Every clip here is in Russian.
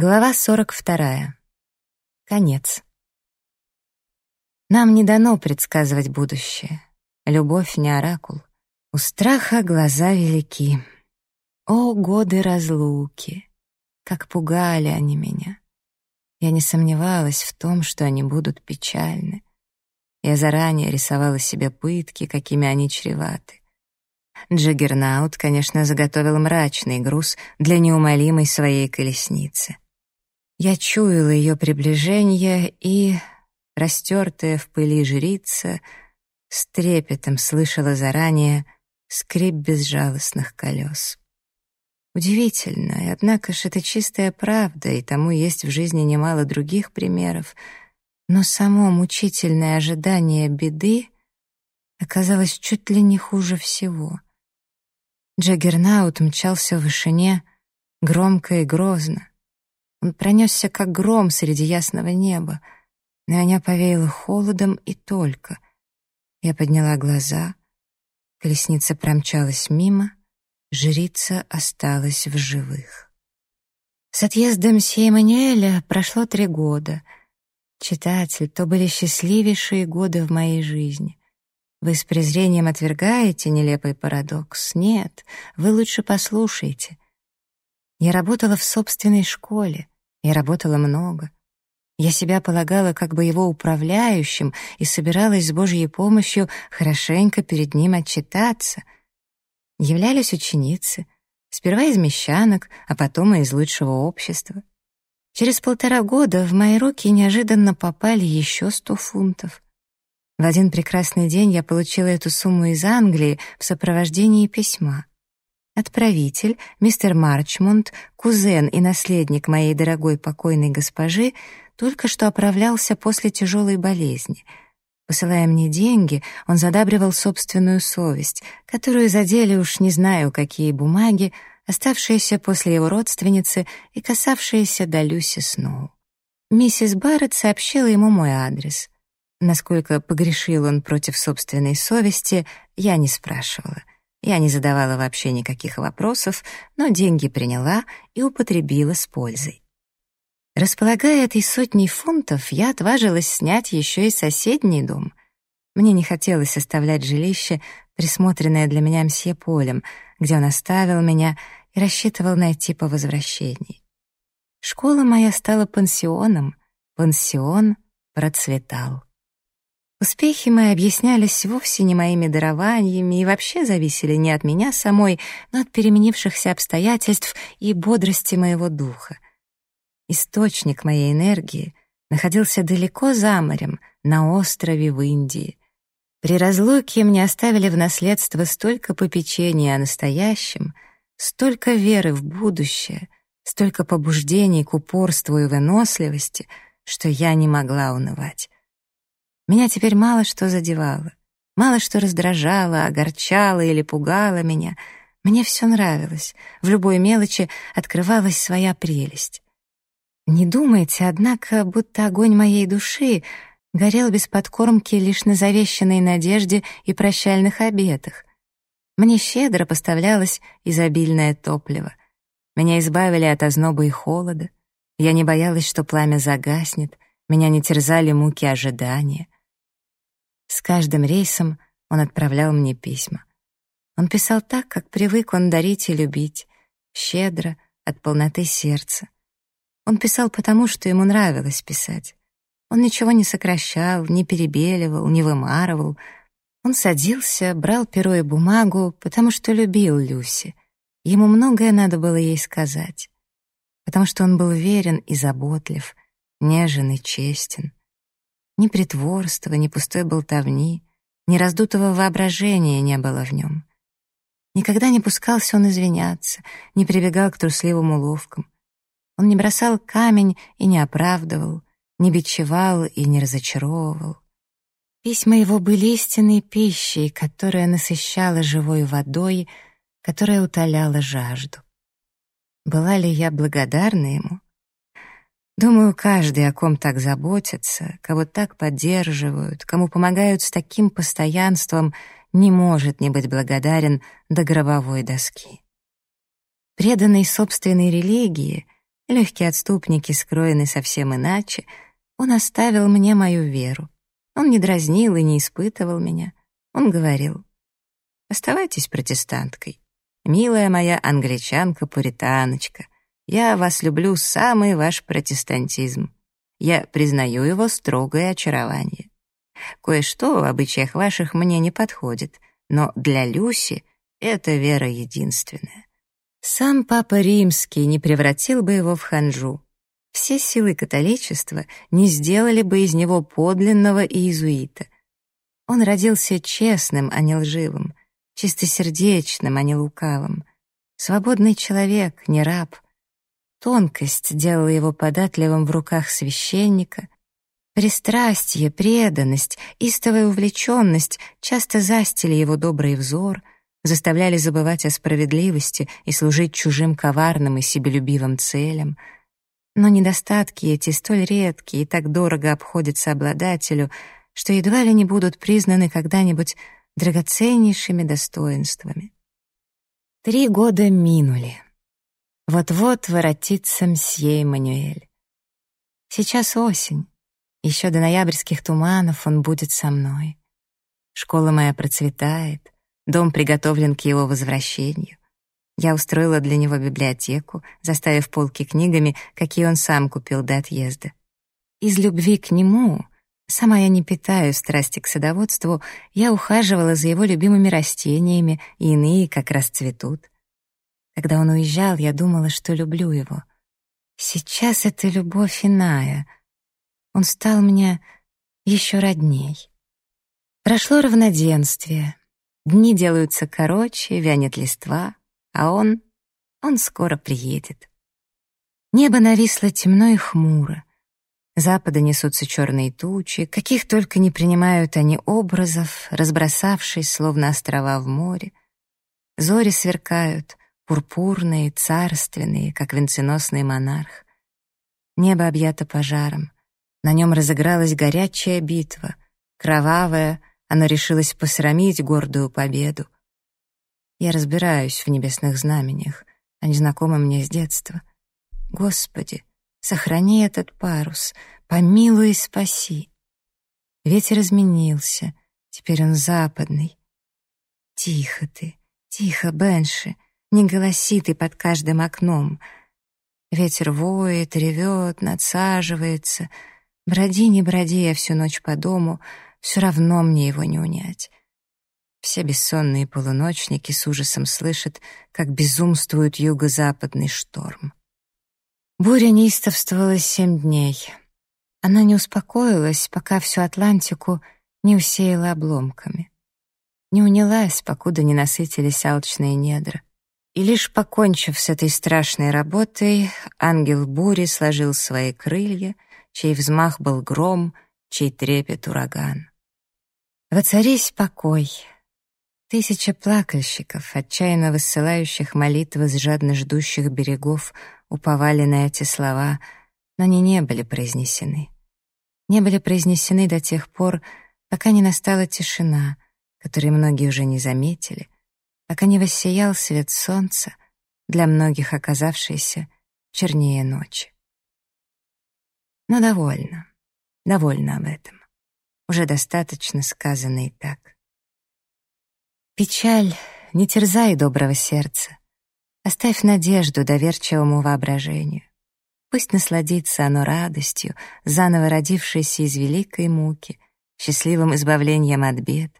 Глава 42. Конец. Нам не дано предсказывать будущее. Любовь не оракул. У страха глаза велики. О, годы разлуки! Как пугали они меня. Я не сомневалась в том, что они будут печальны. Я заранее рисовала себе пытки, какими они чреваты. Джаггернаут, конечно, заготовил мрачный груз для неумолимой своей колесницы. Я чуяла ее приближение и, растертая в пыли жрица, с трепетом слышала заранее скрип безжалостных колес. Удивительно, и однако ж это чистая правда, и тому есть в жизни немало других примеров, но само мучительное ожидание беды оказалось чуть ли не хуже всего. Джаггернаут мчался в вышине громко и грозно. Он пронесся, как гром среди ясного неба. На меня повеяло холодом и только. Я подняла глаза. Колесница промчалась мимо, жрица осталась в живых. С отъездом Сеймануэля прошло три года. Читатель, то были счастливейшие годы в моей жизни. Вы с презрением отвергаете нелепый парадокс? Нет, вы лучше послушайте. Я работала в собственной школе. Я работала много. Я себя полагала как бы его управляющим и собиралась с Божьей помощью хорошенько перед ним отчитаться. Являлись ученицы, сперва из мещанок, а потом и из лучшего общества. Через полтора года в мои руки неожиданно попали еще сто фунтов. В один прекрасный день я получила эту сумму из Англии в сопровождении письма. Отправитель, мистер Марчмонт, кузен и наследник моей дорогой покойной госпожи, только что оправлялся после тяжелой болезни. Посылая мне деньги, он задабривал собственную совесть, которую задели уж не знаю какие бумаги, оставшиеся после его родственницы и касавшиеся до Люси Сноу. Миссис Барретт сообщила ему мой адрес — Насколько погрешил он против собственной совести, я не спрашивала. Я не задавала вообще никаких вопросов, но деньги приняла и употребила с пользой. Располагая этой сотней фунтов, я отважилась снять еще и соседний дом. Мне не хотелось оставлять жилище, присмотренное для меня мсье Полем, где он оставил меня и рассчитывал найти по возвращении. Школа моя стала пансионом, пансион процветал. Успехи мои объяснялись вовсе не моими дарованиями и вообще зависели не от меня самой, но от переменившихся обстоятельств и бодрости моего духа. Источник моей энергии находился далеко за морем, на острове в Индии. При разлуке мне оставили в наследство столько попечения о настоящем, столько веры в будущее, столько побуждений к упорству и выносливости, что я не могла унывать. Меня теперь мало что задевало, мало что раздражало, огорчало или пугало меня. Мне все нравилось, в любой мелочи открывалась своя прелесть. Не думайте, однако, будто огонь моей души горел без подкормки лишь на завещанной надежде и прощальных обетах. Мне щедро поставлялось изобильное топливо. Меня избавили от озноба и холода. Я не боялась, что пламя загаснет, меня не терзали муки ожидания. С каждым рейсом он отправлял мне письма. Он писал так, как привык он дарить и любить, щедро, от полноты сердца. Он писал потому, что ему нравилось писать. Он ничего не сокращал, не перебеливал, не вымарывал. Он садился, брал перо и бумагу, потому что любил Люси. Ему многое надо было ей сказать. Потому что он был верен и заботлив, нежен и честен. Ни притворства, ни пустой болтовни, ни раздутого воображения не было в нем. Никогда не пускался он извиняться, не прибегал к трусливым уловкам. Он не бросал камень и не оправдывал, не бичевал и не разочаровывал. Письма его были истинной пищей, которая насыщала живой водой, которая утоляла жажду. Была ли я благодарна ему? Думаю, каждый, о ком так заботятся, кого так поддерживают, кому помогают с таким постоянством, не может не быть благодарен до гробовой доски. Преданный собственной религии, Легкие отступники скроены совсем иначе. Он оставил мне мою веру. Он не дразнил и не испытывал меня. Он говорил, «Оставайтесь протестанткой. Милая моя англичанка-пуританочка, я вас люблю самый ваш протестантизм. Я признаю его строгое очарование. Кое-что в обычаях ваших мне не подходит, но для Люси это вера единственная. Сам Папа Римский не превратил бы его в ханжу. Все силы католичества не сделали бы из него подлинного иезуита. Он родился честным, а не лживым, чистосердечным, а не лукавым. Свободный человек, не раб. Тонкость делала его податливым в руках священника. Пристрастие, преданность, истовая увлеченность часто застили его добрый взор — заставляли забывать о справедливости и служить чужим коварным и себелюбивым целям. Но недостатки эти столь редкие и так дорого обходятся обладателю, что едва ли не будут признаны когда-нибудь драгоценнейшими достоинствами. Три года минули. Вот-вот воротится мсье Эммануэль. Сейчас осень. Еще до ноябрьских туманов он будет со мной. Школа моя процветает — Дом приготовлен к его возвращению. Я устроила для него библиотеку, заставив полки книгами, какие он сам купил до отъезда. Из любви к нему, сама я не питаю страсти к садоводству, я ухаживала за его любимыми растениями, и иные как раз цветут. Когда он уезжал, я думала, что люблю его. Сейчас это любовь иная. Он стал мне еще родней. Прошло равноденствие, Дни делаются короче, вянет листва, а он... он скоро приедет. Небо нависло темно и хмуро. Запада несутся черные тучи, каких только не принимают они образов, разбросавшись, словно острова в море. Зори сверкают, пурпурные, царственные, как венценосный монарх. Небо объято пожаром. На нем разыгралась горячая битва, кровавая, оно решилось посрамить гордую победу. Я разбираюсь в небесных знамениях, они знакомы мне с детства. Господи, сохрани этот парус, помилуй и спаси. Ветер изменился, теперь он западный. Тихо ты, тихо, Бенши, не голоси ты под каждым окном. Ветер воет, ревет, надсаживается. Броди, не броди я всю ночь по дому — все равно мне его не унять. Все бессонные полуночники с ужасом слышат, как безумствует юго-западный шторм. Буря неистовствовала семь дней. Она не успокоилась, пока всю Атлантику не усеяла обломками. Не унялась, покуда не насытились алчные недра. И лишь покончив с этой страшной работой, ангел бури сложил свои крылья, чей взмах был гром — чей трепет ураган. Воцарись покой. Тысяча плакальщиков, отчаянно высылающих молитвы с жадно ждущих берегов, уповали на эти слова, но они не были произнесены. Не были произнесены до тех пор, пока не настала тишина, которую многие уже не заметили, пока не воссиял свет солнца, для многих оказавшийся чернее ночи. Но довольно. Довольна об этом. Уже достаточно сказано и так. Печаль, не терзай доброго сердца. Оставь надежду доверчивому воображению. Пусть насладится оно радостью, заново родившейся из великой муки, счастливым избавлением от бед,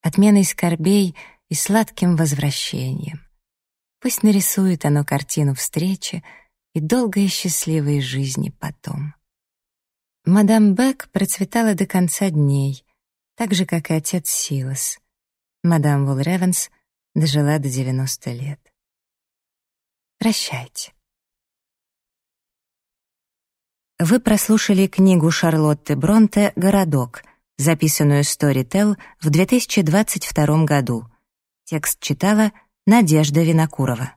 отменой скорбей и сладким возвращением. Пусть нарисует оно картину встречи и долгой и счастливой жизни потом. Мадам Бек процветала до конца дней, так же, как и отец Силас. Мадам Вулревенс дожила до 90 лет. Прощайте. Вы прослушали книгу Шарлотты Бронте «Городок», записанную Storytel в 2022 году. Текст читала Надежда Винокурова.